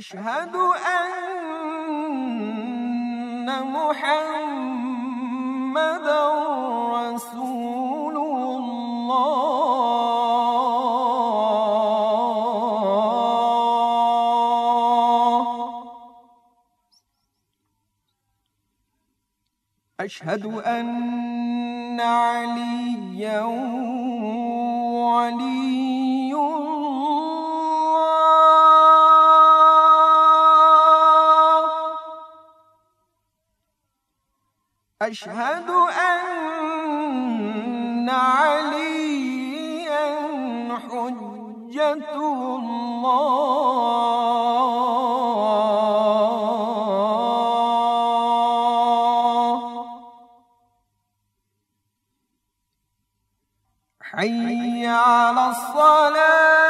أشهد أن محمد رسول الله. أشهد أن عليا ولي أشهد أن عليا حجة الله. حي على الصلاة.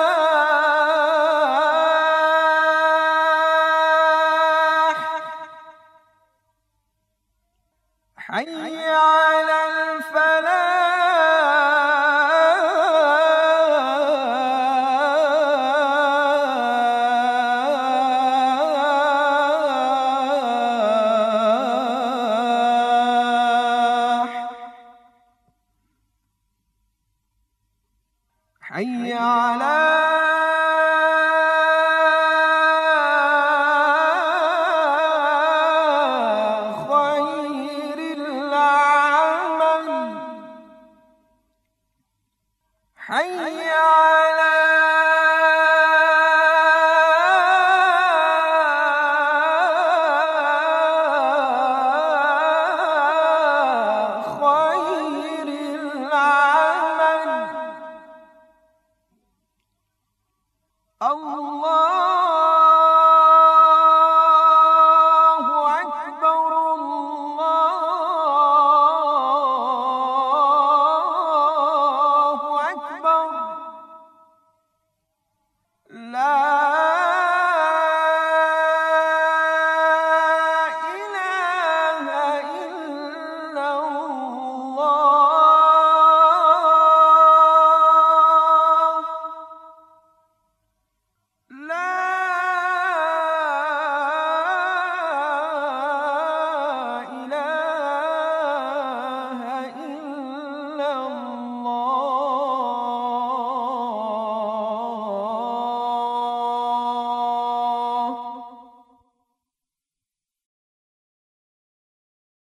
حي على Oh.